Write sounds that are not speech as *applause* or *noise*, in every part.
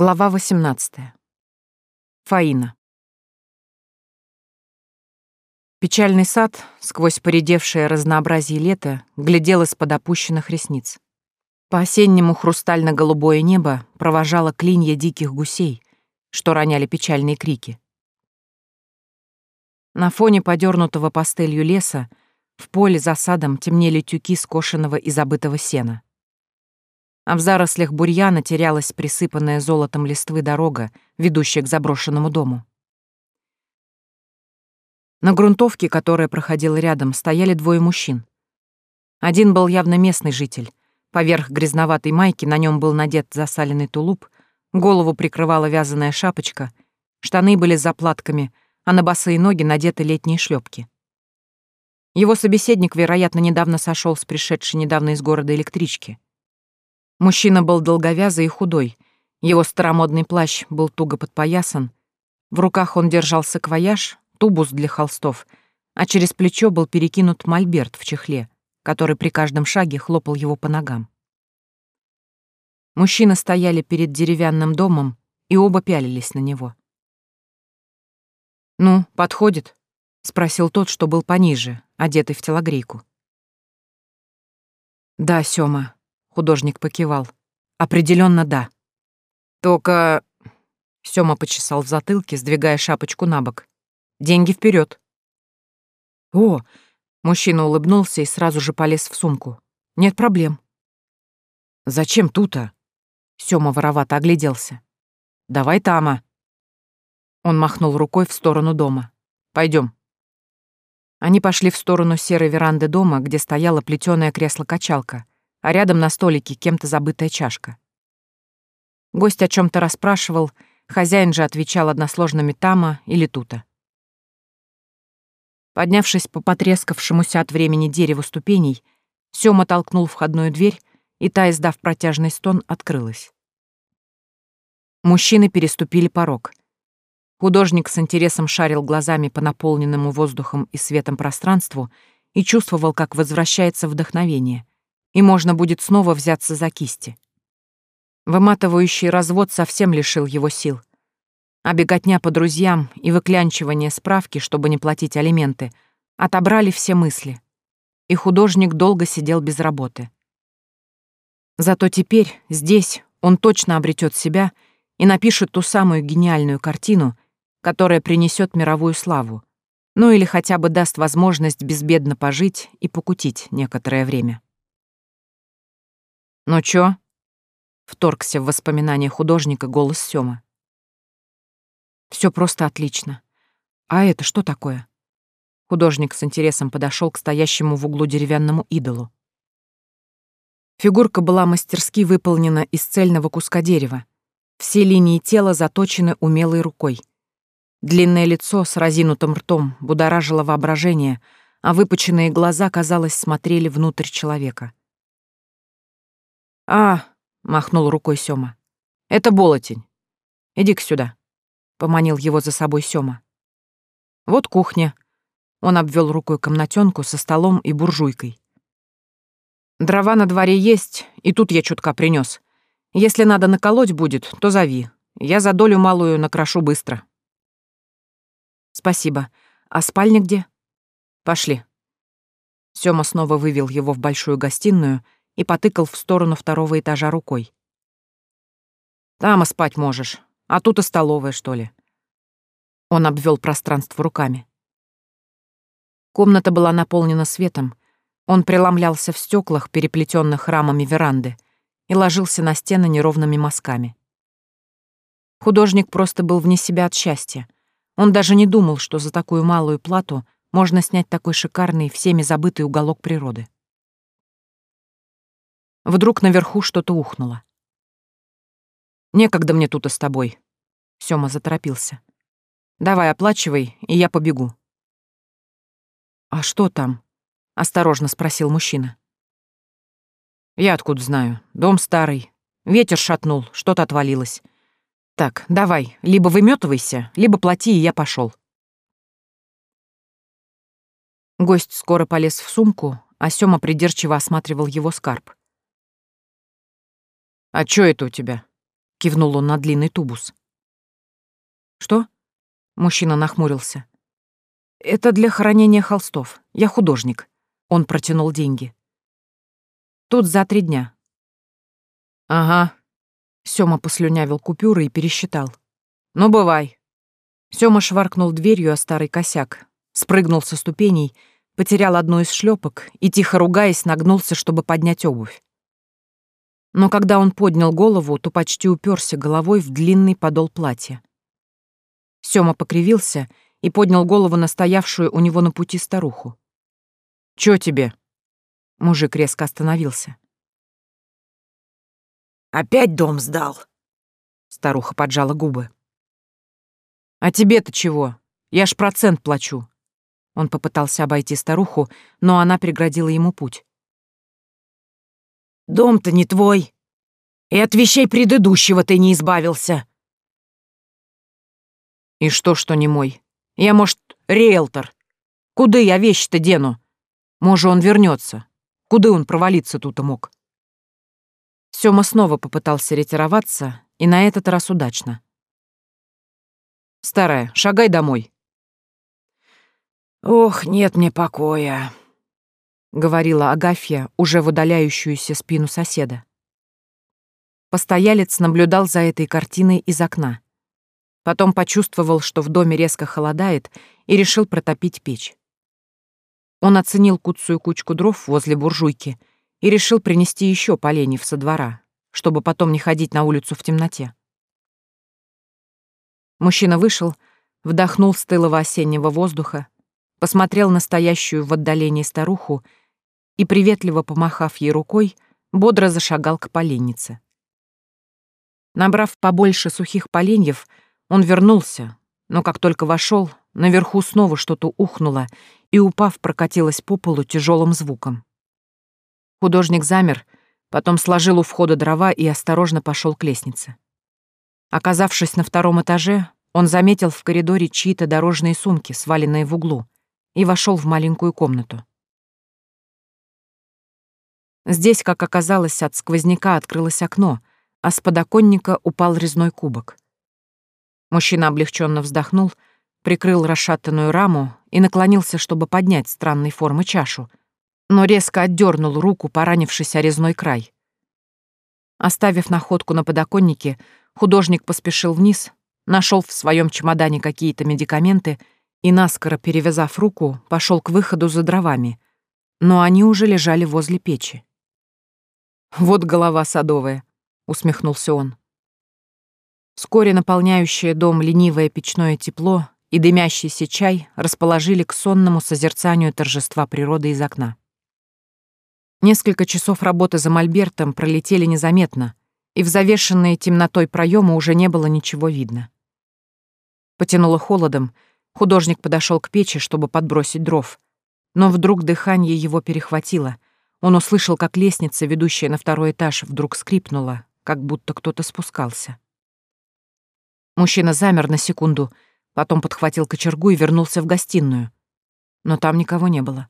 Глава 18. Фаина. Печальный сад, сквозь поредевшее разнообразие лета, глядел из-под опущенных ресниц. По-осеннему хрустально-голубое небо провожало клинья диких гусей, что роняли печальные крики. На фоне подернутого пастелью леса в поле за садом темнели тюки скошенного и забытого сена а в зарослях бурьяна терялась присыпанная золотом листвы дорога, ведущая к заброшенному дому. На грунтовке, которая проходила рядом, стояли двое мужчин. Один был явно местный житель. Поверх грязноватой майки на нем был надет засаленный тулуп, голову прикрывала вязаная шапочка, штаны были с заплатками, а на босые ноги надеты летние шлепки. Его собеседник, вероятно, недавно сошел с пришедшей недавно из города электрички. Мужчина был долговязый и худой. Его старомодный плащ был туго подпоясан. В руках он держал саквояж, тубус для холстов, а через плечо был перекинут мольберт в чехле, который при каждом шаге хлопал его по ногам. Мужчины стояли перед деревянным домом, и оба пялились на него. «Ну, подходит?» — спросил тот, что был пониже, одетый в телогрейку. «Да, Сёма, Художник покивал. Определенно да. Только... Сёма почесал в затылке, сдвигая шапочку на бок. Деньги вперед. О! Мужчина улыбнулся и сразу же полез в сумку. Нет проблем. Зачем тута? Сёма воровато огляделся. Давай тама. Он махнул рукой в сторону дома. Пойдем. Они пошли в сторону серой веранды дома, где стояло плетёное кресло-качалка — а рядом на столике кем-то забытая чашка. Гость о чем то расспрашивал, хозяин же отвечал односложными «тама» или «тута». Поднявшись по потрескавшемуся от времени дереву ступеней, Сёма толкнул входную дверь, и та, издав протяжный стон, открылась. Мужчины переступили порог. Художник с интересом шарил глазами по наполненному воздухом и светом пространству и чувствовал, как возвращается вдохновение и можно будет снова взяться за кисти. Выматывающий развод совсем лишил его сил. А беготня по друзьям и выклянчивание справки, чтобы не платить алименты, отобрали все мысли. И художник долго сидел без работы. Зато теперь, здесь, он точно обретет себя и напишет ту самую гениальную картину, которая принесет мировую славу, ну или хотя бы даст возможность безбедно пожить и покутить некоторое время. «Ну чё?» — вторгся в воспоминания художника голос Сёмы. Всё просто отлично. А это что такое?» Художник с интересом подошёл к стоящему в углу деревянному идолу. Фигурка была мастерски выполнена из цельного куска дерева. Все линии тела заточены умелой рукой. Длинное лицо с разинутым ртом будоражило воображение, а выпученные глаза, казалось, смотрели внутрь человека. «А!» — махнул рукой Сёма. «Это болотень. Иди-ка сюда», — поманил его за собой Сёма. «Вот кухня». Он обвел рукой комнатенку со столом и буржуйкой. «Дрова на дворе есть, и тут я чутка принес. Если надо наколоть будет, то зови. Я за долю малую накрошу быстро». «Спасибо. А спальня где?» «Пошли». Сёма снова вывел его в большую гостиную — и потыкал в сторону второго этажа рукой. «Там и спать можешь, а тут и столовая, что ли». Он обвел пространство руками. Комната была наполнена светом. Он преломлялся в стеклах, переплетенных рамами веранды, и ложился на стены неровными мазками. Художник просто был вне себя от счастья. Он даже не думал, что за такую малую плату можно снять такой шикарный, всеми забытый уголок природы. Вдруг наверху что-то ухнуло. «Некогда мне тут и с тобой», — Сёма заторопился. «Давай оплачивай, и я побегу». «А что там?» — осторожно спросил мужчина. «Я откуда знаю? Дом старый. Ветер шатнул, что-то отвалилось. Так, давай, либо выметывайся, либо плати, и я пошел. Гость скоро полез в сумку, а Сёма придирчиво осматривал его скарб. «А чё это у тебя?» — кивнул он на длинный тубус. «Что?» — мужчина нахмурился. «Это для хранения холстов. Я художник». Он протянул деньги. «Тут за три дня». «Ага». Сёма послюнявил купюры и пересчитал. «Ну, бывай». Сёма шваркнул дверью о старый косяк, спрыгнул со ступеней, потерял одну из шлепок и, тихо ругаясь, нагнулся, чтобы поднять обувь. Но когда он поднял голову, то почти уперся головой в длинный подол платья. Сёма покривился и поднял голову на стоявшую у него на пути старуху. «Чё тебе?» Мужик резко остановился. «Опять дом сдал?» Старуха поджала губы. «А тебе-то чего? Я ж процент плачу». Он попытался обойти старуху, но она преградила ему путь. «Дом-то не твой. И от вещей предыдущего ты не избавился». «И что, что не мой? Я, может, риэлтор. Куда я вещи-то дену? Может, он вернется. Куда он провалиться тут и мог?» Сёма снова попытался ретироваться, и на этот раз удачно. «Старая, шагай домой». «Ох, нет мне покоя», — говорила Агафья, уже в удаляющуюся спину соседа. Постоялец наблюдал за этой картиной из окна. Потом почувствовал, что в доме резко холодает, и решил протопить печь. Он оценил куцую кучку дров возле буржуйки и решил принести еще поленьев со двора, чтобы потом не ходить на улицу в темноте. Мужчина вышел, вдохнул стылого осеннего воздуха, посмотрел на стоящую в отдалении старуху и, приветливо помахав ей рукой, бодро зашагал к поленнице. Набрав побольше сухих поленьев, он вернулся, но как только вошел, наверху снова что-то ухнуло и, упав, прокатилось по полу тяжелым звуком. Художник замер, потом сложил у входа дрова и осторожно пошел к лестнице. Оказавшись на втором этаже, он заметил в коридоре чьи-то дорожные сумки, сваленные в углу, и вошел в маленькую комнату. Здесь, как оказалось, от сквозняка открылось окно, а с подоконника упал резной кубок. Мужчина облегченно вздохнул, прикрыл расшатанную раму и наклонился, чтобы поднять странной формы чашу, но резко отдернул руку, поранившись о резной край. Оставив находку на подоконнике, художник поспешил вниз, нашел в своем чемодане какие-то медикаменты и, наскоро перевязав руку, пошел к выходу за дровами, но они уже лежали возле печи. «Вот голова садовая», — усмехнулся он. Вскоре наполняющее дом ленивое печное тепло и дымящийся чай расположили к сонному созерцанию торжества природы из окна. Несколько часов работы за мольбертом пролетели незаметно, и в завешенные темнотой проемы уже не было ничего видно. Потянуло холодом, художник подошел к печи, чтобы подбросить дров, но вдруг дыхание его перехватило. Он услышал, как лестница, ведущая на второй этаж, вдруг скрипнула, как будто кто-то спускался. Мужчина замер на секунду, потом подхватил кочергу и вернулся в гостиную. Но там никого не было.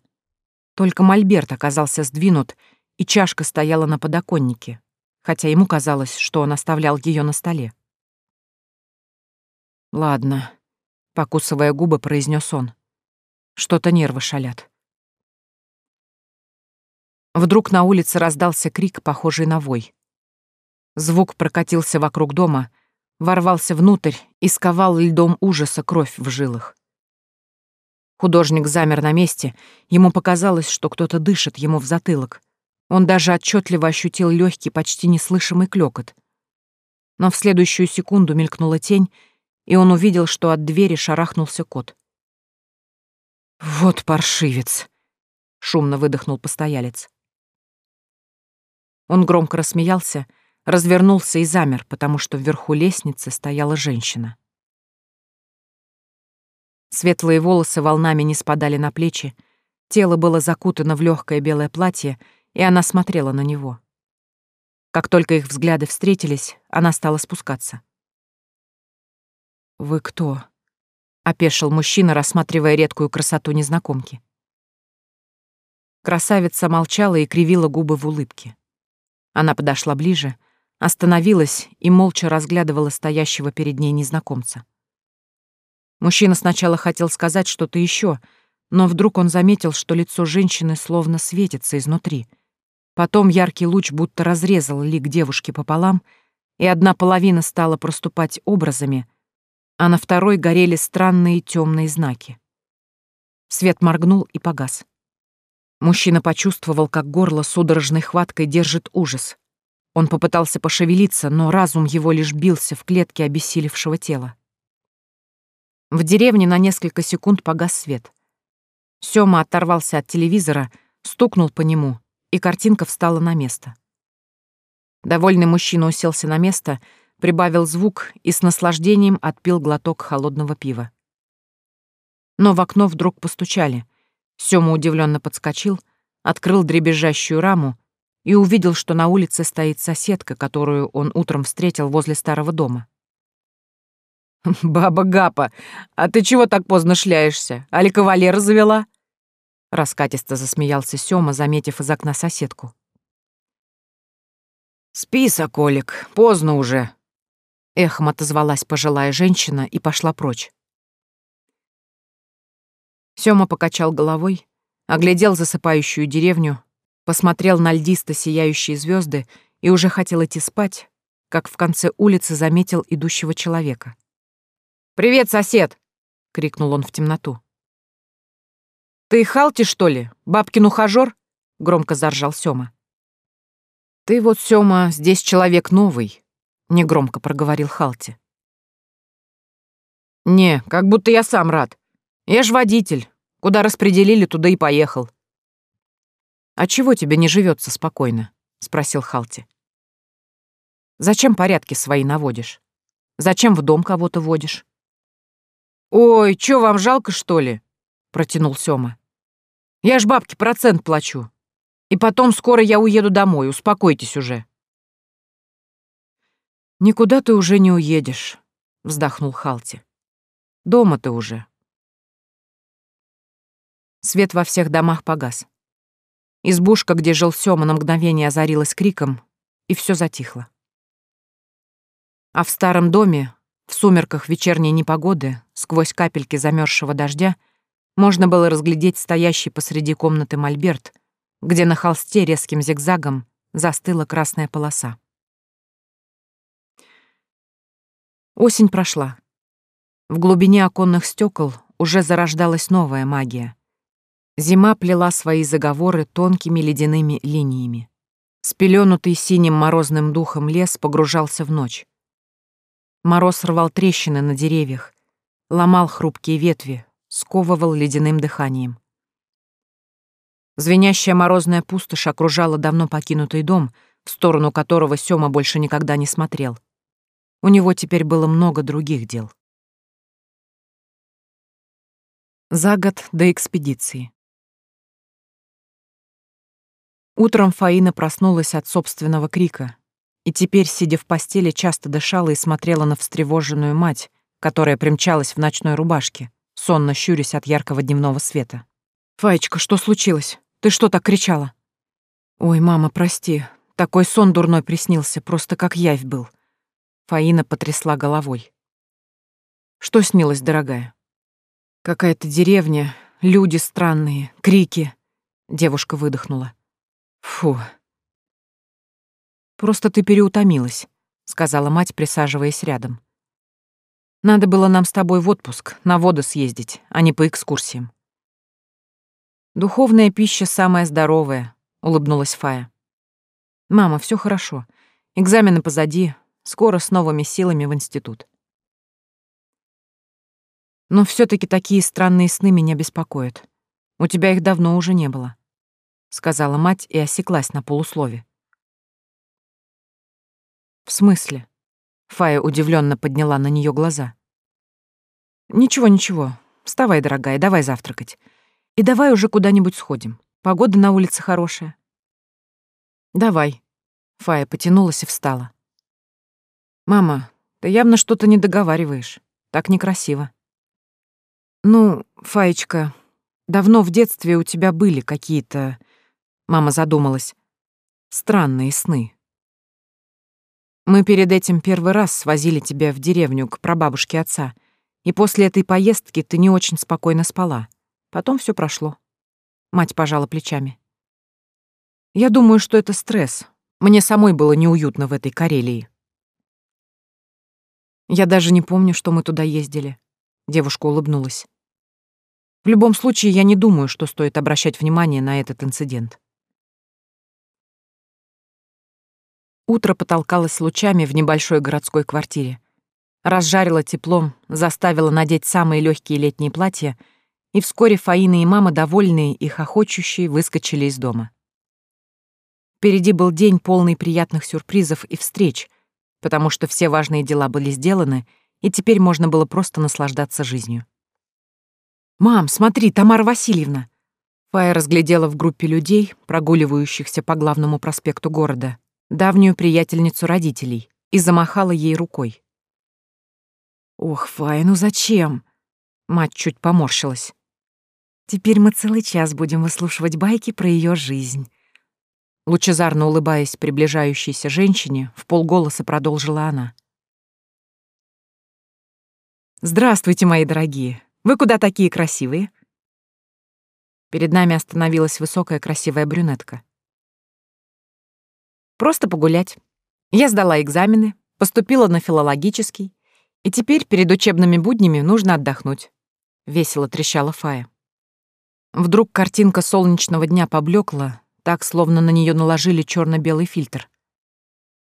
Только мольберт оказался сдвинут, и чашка стояла на подоконнике, хотя ему казалось, что он оставлял ее на столе. «Ладно», — покусывая губы, произнес он. «Что-то нервы шалят». Вдруг на улице раздался крик, похожий на вой. Звук прокатился вокруг дома, ворвался внутрь и сковал льдом ужаса кровь в жилах. Художник замер на месте, ему показалось, что кто-то дышит ему в затылок. Он даже отчетливо ощутил легкий, почти неслышимый клёкот. Но в следующую секунду мелькнула тень, и он увидел, что от двери шарахнулся кот. «Вот паршивец!» — шумно выдохнул постоялец. Он громко рассмеялся, развернулся и замер, потому что вверху лестницы стояла женщина. Светлые волосы волнами не спадали на плечи, тело было закутано в легкое белое платье, и она смотрела на него. Как только их взгляды встретились, она стала спускаться. «Вы кто?» — опешил мужчина, рассматривая редкую красоту незнакомки. Красавица молчала и кривила губы в улыбке. Она подошла ближе, остановилась и молча разглядывала стоящего перед ней незнакомца. Мужчина сначала хотел сказать что-то еще, но вдруг он заметил, что лицо женщины словно светится изнутри. Потом яркий луч будто разрезал лик девушки пополам, и одна половина стала проступать образами, а на второй горели странные темные знаки. Свет моргнул и погас. Мужчина почувствовал, как горло судорожной хваткой держит ужас. Он попытался пошевелиться, но разум его лишь бился в клетке обессилевшего тела. В деревне на несколько секунд погас свет. Сёма оторвался от телевизора, стукнул по нему, и картинка встала на место. Довольный мужчина уселся на место, прибавил звук и с наслаждением отпил глоток холодного пива. Но в окно вдруг постучали. Сёма удивленно подскочил, открыл дребезжащую раму и увидел, что на улице стоит соседка, которую он утром встретил возле старого дома. *laughs* «Баба Гапа, а ты чего так поздно шляешься? Али кавалера завела?» Раскатисто засмеялся Сёма, заметив из окна соседку. «Спи, соколик, поздно уже», — эхом отозвалась пожилая женщина и пошла прочь. Сёма покачал головой, оглядел засыпающую деревню, посмотрел на льдисто сияющие звезды и уже хотел идти спать, как в конце улицы заметил идущего человека. «Привет, сосед!» — крикнул он в темноту. «Ты Халти, что ли? Бабкин ухажёр?» — громко заржал Сёма. «Ты вот, Сёма, здесь человек новый», — негромко проговорил Халти. «Не, как будто я сам рад. Я ж водитель. Куда распределили, туда и поехал». «А чего тебе не живется спокойно?» — спросил Халти. «Зачем порядки свои наводишь? Зачем в дом кого-то водишь?» «Ой, чё, вам жалко, что ли?» — протянул Сёма. «Я ж бабке процент плачу. И потом скоро я уеду домой, успокойтесь уже». «Никуда ты уже не уедешь», — вздохнул Халти. «Дома ты уже». Свет во всех домах погас. Избушка, где жил Сёма, на мгновение озарилась криком, и все затихло. А в старом доме, в сумерках вечерней непогоды, сквозь капельки замерзшего дождя, можно было разглядеть стоящий посреди комнаты мольберт, где на холсте резким зигзагом застыла красная полоса. Осень прошла. В глубине оконных стекол уже зарождалась новая магия. Зима плела свои заговоры тонкими ледяными линиями. Спеленутый синим морозным духом лес погружался в ночь. Мороз рвал трещины на деревьях, ломал хрупкие ветви, сковывал ледяным дыханием. Звенящая морозная пустошь окружала давно покинутый дом, в сторону которого Сёма больше никогда не смотрел. У него теперь было много других дел. За год до экспедиции. Утром Фаина проснулась от собственного крика, и теперь, сидя в постели, часто дышала и смотрела на встревоженную мать, которая примчалась в ночной рубашке, сонно щурясь от яркого дневного света. «Фаечка, что случилось? Ты что так кричала?» «Ой, мама, прости. Такой сон дурной приснился, просто как явь был». Фаина потрясла головой. «Что снилось, дорогая?» «Какая-то деревня, люди странные, крики». Девушка выдохнула. «Фу, «Просто ты переутомилась», — сказала мать, присаживаясь рядом. «Надо было нам с тобой в отпуск, на воду съездить, а не по экскурсиям». «Духовная пища самая здоровая», — улыбнулась Фая. «Мама, все хорошо. Экзамены позади. Скоро с новыми силами в институт». «Но все таки такие странные сны меня беспокоят. У тебя их давно уже не было», — сказала мать и осеклась на полуслове. «В смысле?» Фая удивленно подняла на нее глаза. «Ничего, ничего. Вставай, дорогая, давай завтракать. И давай уже куда-нибудь сходим. Погода на улице хорошая». «Давай». Фая потянулась и встала. «Мама, ты явно что-то не договариваешь. Так некрасиво». «Ну, Фаечка, давно в детстве у тебя были какие-то...» Мама задумалась. «Странные сны. Мы перед этим первый раз свозили тебя в деревню к прабабушке отца, и после этой поездки ты не очень спокойно спала. Потом все прошло. Мать пожала плечами. Я думаю, что это стресс. Мне самой было неуютно в этой Карелии. Я даже не помню, что мы туда ездили. Девушка улыбнулась. В любом случае, я не думаю, что стоит обращать внимание на этот инцидент. Утро потолкалось лучами в небольшой городской квартире. Разжарило теплом, заставило надеть самые легкие летние платья, и вскоре Фаина и мама, довольные и хохочущие, выскочили из дома. Впереди был день, полный приятных сюрпризов и встреч, потому что все важные дела были сделаны, и теперь можно было просто наслаждаться жизнью. «Мам, смотри, Тамара Васильевна!» Фая разглядела в группе людей, прогуливающихся по главному проспекту города, давнюю приятельницу родителей, и замахала ей рукой. «Ох, Фая, ну зачем?» Мать чуть поморщилась. «Теперь мы целый час будем выслушивать байки про ее жизнь». Лучезарно улыбаясь приближающейся женщине, в полголоса продолжила она. «Здравствуйте, мои дорогие! Вы куда такие красивые?» Перед нами остановилась высокая красивая брюнетка. Просто погулять. Я сдала экзамены, поступила на филологический, и теперь перед учебными буднями нужно отдохнуть. Весело трещала Фая. Вдруг картинка солнечного дня поблекла, так, словно на нее наложили черно белый фильтр.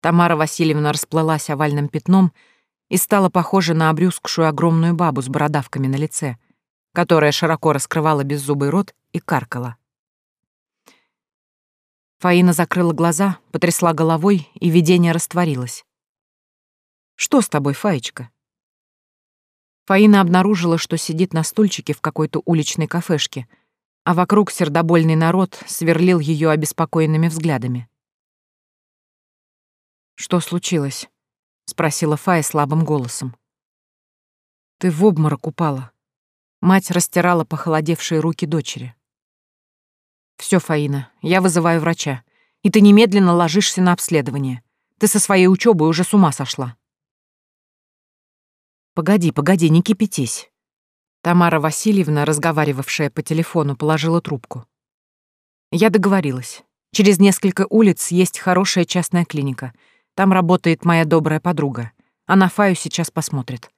Тамара Васильевна расплылась овальным пятном и стала похожа на обрюзгшую огромную бабу с бородавками на лице, которая широко раскрывала беззубый рот и каркала. Фаина закрыла глаза, потрясла головой, и видение растворилось. «Что с тобой, Фаечка?» Фаина обнаружила, что сидит на стульчике в какой-то уличной кафешке, а вокруг сердобольный народ сверлил ее обеспокоенными взглядами. «Что случилось?» — спросила Фая слабым голосом. «Ты в обморок упала». Мать растирала похолодевшие руки дочери. Все, Фаина, я вызываю врача. И ты немедленно ложишься на обследование. Ты со своей учебой уже с ума сошла. Погоди, погоди, не кипятись. Тамара Васильевна, разговаривавшая по телефону, положила трубку. Я договорилась. Через несколько улиц есть хорошая частная клиника. Там работает моя добрая подруга. Она Фаю сейчас посмотрит.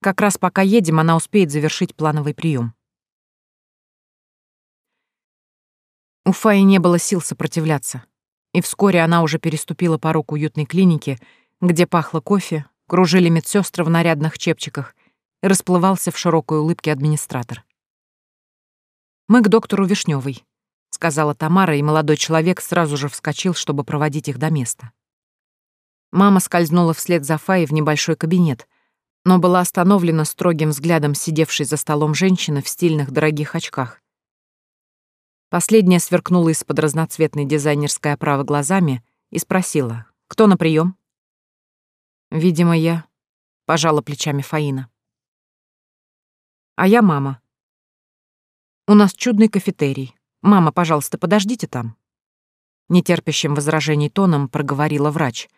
Как раз пока едем, она успеет завершить плановый прием. У Фаи не было сил сопротивляться, и вскоре она уже переступила порог уютной клиники, где пахло кофе, кружили медсестры в нарядных чепчиках и расплывался в широкой улыбке администратор. «Мы к доктору Вишневой, сказала Тамара, и молодой человек сразу же вскочил, чтобы проводить их до места. Мама скользнула вслед за Фаей в небольшой кабинет, но была остановлена строгим взглядом сидевшей за столом женщины в стильных дорогих очках, Последняя сверкнула из-под разноцветной дизайнерской оправы глазами и спросила, кто на прием? «Видимо, я», — пожала плечами Фаина. «А я мама. У нас чудный кафетерий. Мама, пожалуйста, подождите там». Нетерпящим возражений тоном проговорила врач,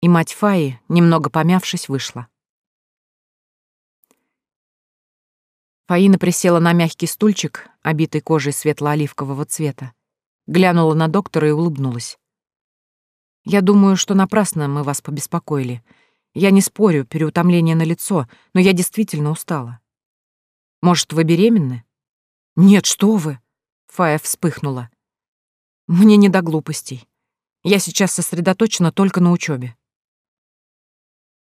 и мать Фаи, немного помявшись, вышла. Фаина присела на мягкий стульчик, обитый кожей светло-оливкового цвета, глянула на доктора и улыбнулась. «Я думаю, что напрасно мы вас побеспокоили. Я не спорю, переутомление на лицо, но я действительно устала. Может, вы беременны?» «Нет, что вы!» — Фая вспыхнула. «Мне не до глупостей. Я сейчас сосредоточена только на учебе.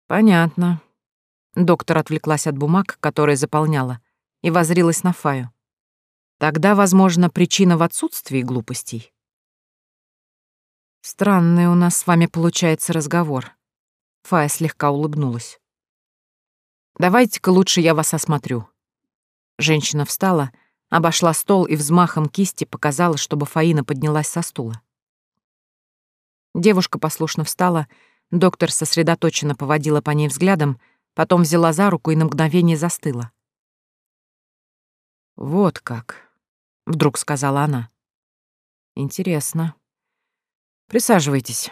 «Понятно». Доктор отвлеклась от бумаг, которые заполняла, и возрилась на Фаю. Тогда, возможно, причина в отсутствии глупостей. Странный у нас с вами получается разговор. Фая слегка улыбнулась. Давайте-ка лучше я вас осмотрю. Женщина встала, обошла стол и взмахом кисти показала, чтобы Фаина поднялась со стула. Девушка послушно встала, доктор сосредоточенно поводила по ней взглядом, потом взяла за руку и на мгновение застыла. «Вот как», — вдруг сказала она. «Интересно. Присаживайтесь.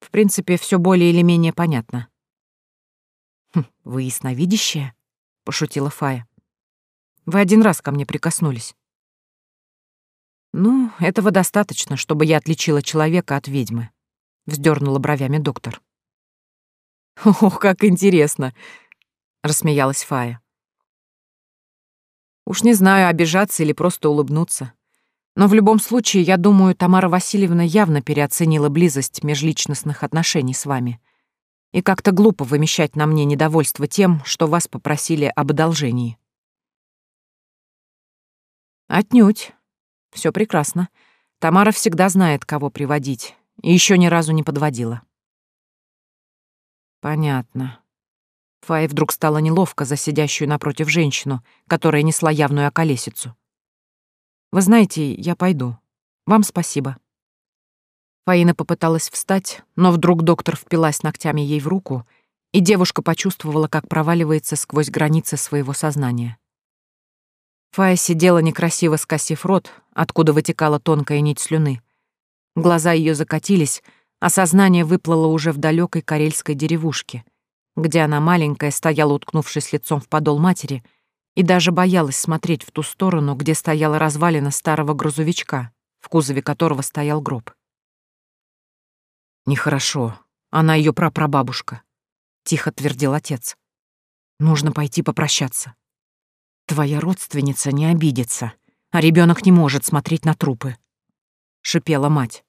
В принципе, все более или менее понятно. «Хм, «Вы ясновидящая?» — пошутила Фая. «Вы один раз ко мне прикоснулись». «Ну, этого достаточно, чтобы я отличила человека от ведьмы», — вздернула бровями доктор. «Ох, как интересно!» — рассмеялась Фая. «Уж не знаю, обижаться или просто улыбнуться. Но в любом случае, я думаю, Тамара Васильевна явно переоценила близость межличностных отношений с вами. И как-то глупо вымещать на мне недовольство тем, что вас попросили об одолжении». «Отнюдь. Все прекрасно. Тамара всегда знает, кого приводить, и еще ни разу не подводила». Понятно. Фае вдруг стало неловко за сидящую напротив женщину, которая несла явную околесицу. «Вы знаете, я пойду. Вам спасибо». Фаина попыталась встать, но вдруг доктор впилась ногтями ей в руку, и девушка почувствовала, как проваливается сквозь границы своего сознания. Фая сидела некрасиво скосив рот, откуда вытекала тонкая нить слюны. Глаза ее закатились, а сознание выплыло уже в далекой карельской деревушке, где она маленькая стояла, уткнувшись лицом в подол матери, и даже боялась смотреть в ту сторону, где стояла развалина старого грузовичка, в кузове которого стоял гроб. «Нехорошо. Она ее прапрабабушка», — тихо твердил отец. «Нужно пойти попрощаться. Твоя родственница не обидится, а ребенок не может смотреть на трупы», — шипела мать.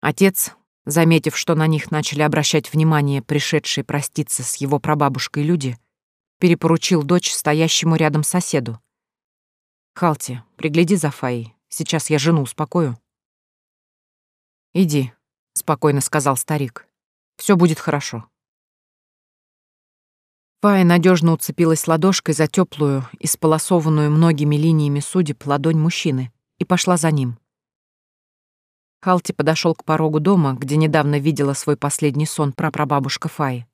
Отец, заметив, что на них начали обращать внимание пришедшие проститься с его прабабушкой люди, перепоручил дочь стоящему рядом соседу. «Халти, пригляди за Фаей, сейчас я жену успокою». «Иди», — спокойно сказал старик. Все будет хорошо». Фая надежно уцепилась ладошкой за теплую, исполосованную многими линиями судеб ладонь мужчины и пошла за ним. Халти подошел к порогу дома, где недавно видела свой последний сон прапрабабушка Фаи.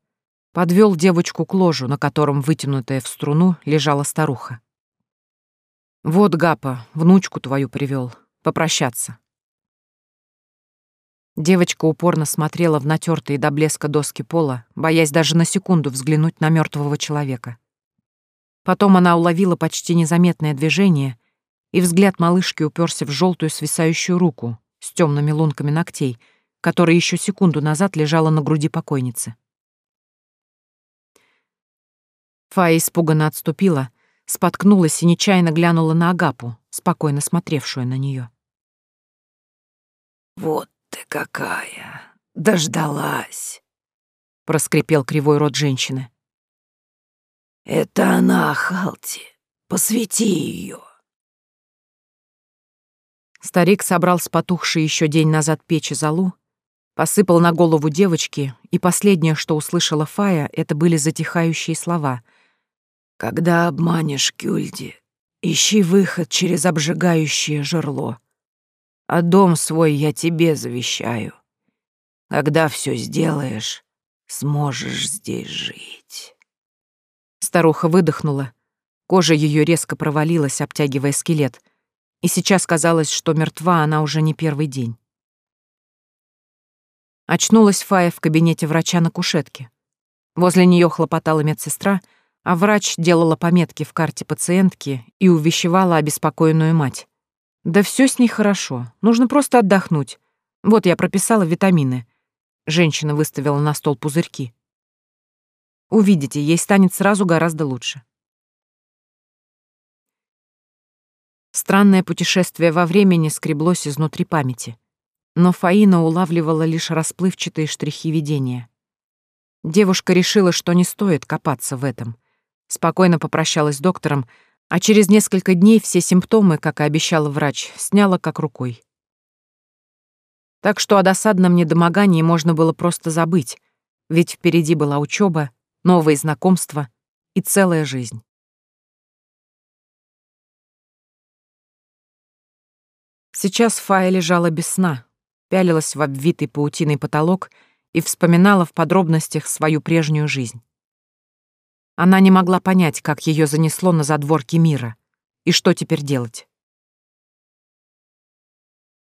Подвел девочку к ложу, на котором, вытянутая в струну, лежала старуха. «Вот, Гапа, внучку твою привел, попрощаться». Девочка упорно смотрела в натертые до блеска доски пола, боясь даже на секунду взглянуть на мертвого человека. Потом она уловила почти незаметное движение, и взгляд малышки уперся в желтую свисающую руку, с темными лунками ногтей, которая еще секунду назад лежала на груди покойницы. Фая испуганно отступила, споткнулась и нечаянно глянула на Агапу, спокойно смотревшую на нее. «Вот ты какая! Дождалась!» — проскрипел кривой рот женщины. «Это она, Халти. Посвети ее. Старик собрал с потухшей еще день назад печи золу, посыпал на голову девочки, и последнее, что услышала Фая, это были затихающие слова. «Когда обманешь Кюльди, ищи выход через обжигающее жерло, а дом свой я тебе завещаю. Когда все сделаешь, сможешь здесь жить». Старуха выдохнула. Кожа ее резко провалилась, обтягивая скелет — и сейчас казалось, что мертва она уже не первый день. Очнулась Фая в кабинете врача на кушетке. Возле нее хлопотала медсестра, а врач делала пометки в карте пациентки и увещевала обеспокоенную мать. «Да все с ней хорошо, нужно просто отдохнуть. Вот я прописала витамины». Женщина выставила на стол пузырьки. «Увидите, ей станет сразу гораздо лучше». Странное путешествие во времени скреблось изнутри памяти. Но Фаина улавливала лишь расплывчатые штрихи видения. Девушка решила, что не стоит копаться в этом. Спокойно попрощалась с доктором, а через несколько дней все симптомы, как и обещал врач, сняла как рукой. Так что о досадном недомогании можно было просто забыть, ведь впереди была учеба, новые знакомства и целая жизнь. Сейчас Фая лежала без сна, пялилась в обвитый паутиной потолок и вспоминала в подробностях свою прежнюю жизнь. Она не могла понять, как ее занесло на задворки мира, и что теперь делать.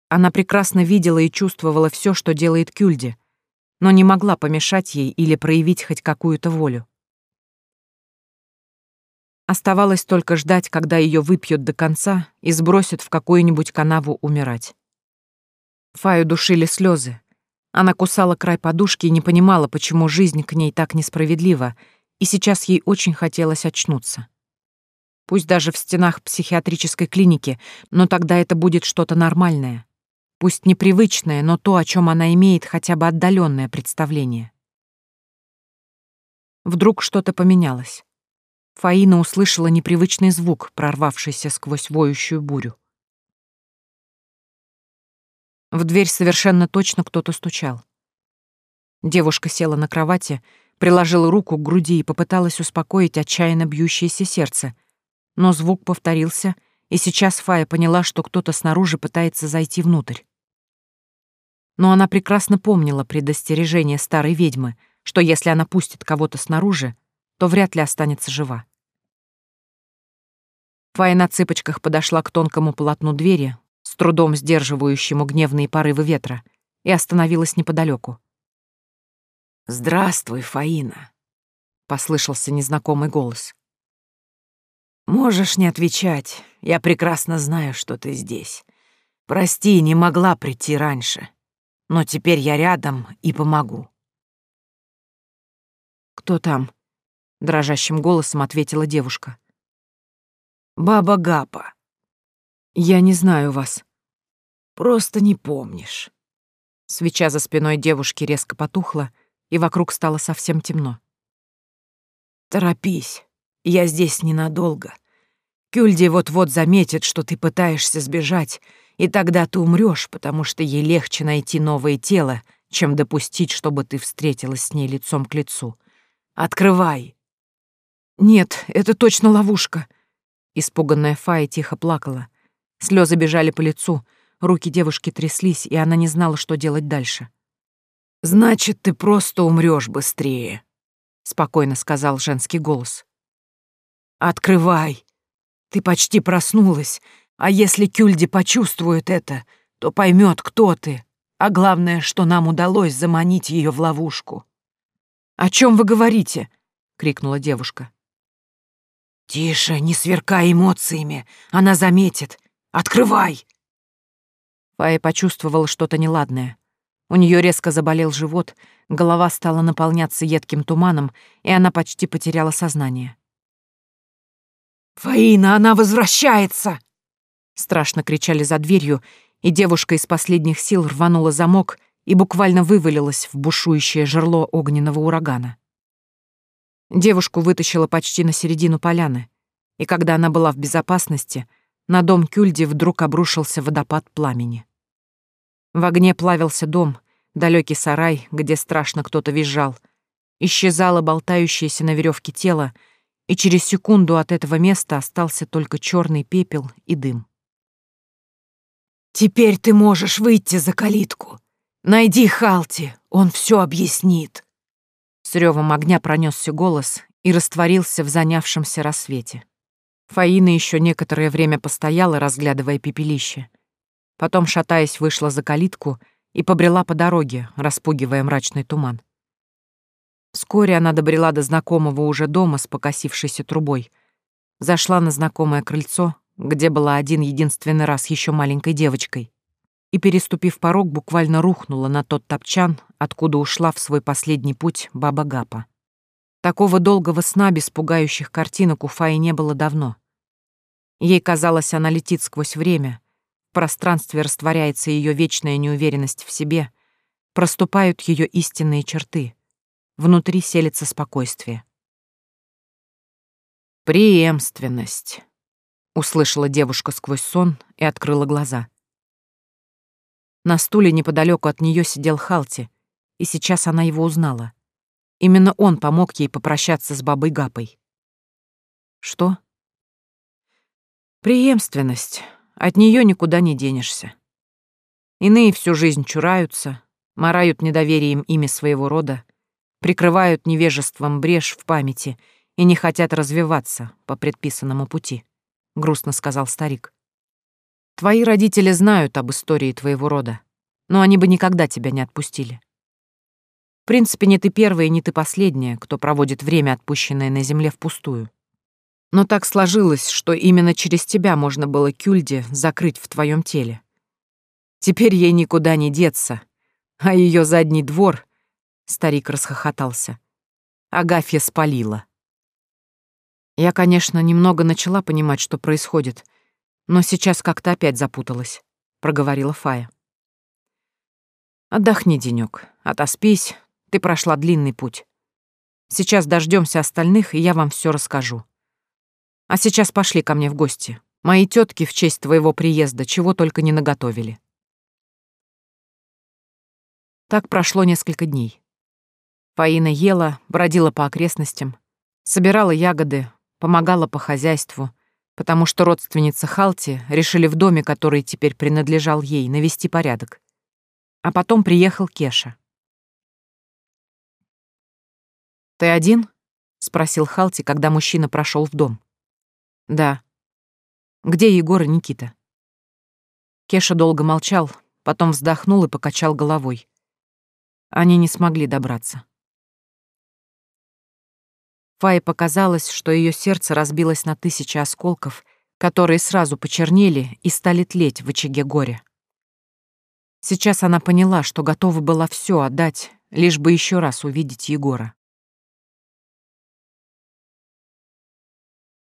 она прекрасно видела и чувствовала все, что делает Кюльде, но не могла помешать ей или проявить хоть какую-то волю. Оставалось только ждать, когда ее выпьют до конца и сбросят в какую-нибудь канаву умирать. Фаю душили слезы. Она кусала край подушки и не понимала, почему жизнь к ней так несправедлива, и сейчас ей очень хотелось очнуться. Пусть даже в стенах психиатрической клиники, но тогда это будет что-то нормальное. Пусть непривычное, но то, о чем она имеет хотя бы отдаленное представление. Вдруг что-то поменялось. Фаина услышала непривычный звук, прорвавшийся сквозь воющую бурю. В дверь совершенно точно кто-то стучал. Девушка села на кровати, приложила руку к груди и попыталась успокоить отчаянно бьющееся сердце. Но звук повторился, и сейчас Фая поняла, что кто-то снаружи пытается зайти внутрь. Но она прекрасно помнила предостережение старой ведьмы, что если она пустит кого-то снаружи, то вряд ли останется жива. Фая на цыпочках подошла к тонкому полотну двери, с трудом сдерживающему гневные порывы ветра, и остановилась неподалеку. «Здравствуй, Фаина», — послышался незнакомый голос. «Можешь не отвечать, я прекрасно знаю, что ты здесь. Прости, не могла прийти раньше, но теперь я рядом и помогу». «Кто там?» — дрожащим голосом ответила девушка. «Баба Гапа». «Я не знаю вас». «Просто не помнишь». Свеча за спиной девушки резко потухла, и вокруг стало совсем темно. «Торопись, я здесь ненадолго. Кюльди вот-вот заметит, что ты пытаешься сбежать, и тогда ты умрёшь, потому что ей легче найти новое тело, чем допустить, чтобы ты встретилась с ней лицом к лицу. Открывай!» «Нет, это точно ловушка!» Испуганная Фая тихо плакала. Слёзы бежали по лицу, руки девушки тряслись, и она не знала, что делать дальше. «Значит, ты просто умрёшь быстрее», — спокойно сказал женский голос. «Открывай! Ты почти проснулась, а если Кюльди почувствует это, то поймёт, кто ты, а главное, что нам удалось заманить её в ловушку». «О чём вы говорите?» — крикнула девушка. «Тише, не сверкай эмоциями, она заметит. Открывай!» Фая почувствовала что-то неладное. У нее резко заболел живот, голова стала наполняться едким туманом, и она почти потеряла сознание. «Фаина, она возвращается!» Страшно кричали за дверью, и девушка из последних сил рванула замок и буквально вывалилась в бушующее жерло огненного урагана. Девушку вытащила почти на середину поляны, и когда она была в безопасности, на дом Кюльди вдруг обрушился водопад пламени. В огне плавился дом, далекий сарай, где страшно кто-то визжал. Исчезало болтающееся на веревке тело, и через секунду от этого места остался только черный пепел и дым. «Теперь ты можешь выйти за калитку. Найди Халти, он все объяснит». С ревом огня пронесся голос и растворился в занявшемся рассвете. Фаина еще некоторое время постояла, разглядывая пепелище. Потом, шатаясь, вышла за калитку и побрела по дороге, распугивая мрачный туман. Вскоре она добрела до знакомого уже дома с покосившейся трубой. Зашла на знакомое крыльцо, где была один единственный раз еще маленькой девочкой, и, переступив порог, буквально рухнула на тот топчан, откуда ушла в свой последний путь баба Гапа. Такого долгого сна без пугающих картинок у Фаи не было давно. Ей казалось, она летит сквозь время, в пространстве растворяется ее вечная неуверенность в себе, проступают ее истинные черты, внутри селится спокойствие. «Преемственность», — услышала девушка сквозь сон и открыла глаза. На стуле неподалеку от нее сидел Халти, и сейчас она его узнала. Именно он помог ей попрощаться с бабой Гапой. Что? Преемственность. От нее никуда не денешься. Иные всю жизнь чураются, марают недоверием ими своего рода, прикрывают невежеством брешь в памяти и не хотят развиваться по предписанному пути, грустно сказал старик. Твои родители знают об истории твоего рода, но они бы никогда тебя не отпустили. В принципе, не ты первая и не ты последняя, кто проводит время, отпущенное на земле, впустую. Но так сложилось, что именно через тебя можно было Кюльде закрыть в твоем теле. Теперь ей никуда не деться, а ее задний двор, старик расхохотался, Агафья спалила. Я, конечно, немного начала понимать, что происходит, но сейчас как-то опять запуталась, проговорила Фая. Отдохни денек, отоспись, ты прошла длинный путь. Сейчас дождемся остальных, и я вам все расскажу. А сейчас пошли ко мне в гости. Мои тетки в честь твоего приезда чего только не наготовили. Так прошло несколько дней. Фаина ела, бродила по окрестностям, собирала ягоды, помогала по хозяйству, потому что родственницы Халти решили в доме, который теперь принадлежал ей, навести порядок. А потом приехал Кеша. «Ты один?» — спросил Халти, когда мужчина прошел в дом. «Да». «Где Егор и Никита?» Кеша долго молчал, потом вздохнул и покачал головой. Они не смогли добраться. Фае показалось, что ее сердце разбилось на тысячи осколков, которые сразу почернели и стали тлеть в очаге горя. Сейчас она поняла, что готова была все отдать, лишь бы еще раз увидеть Егора.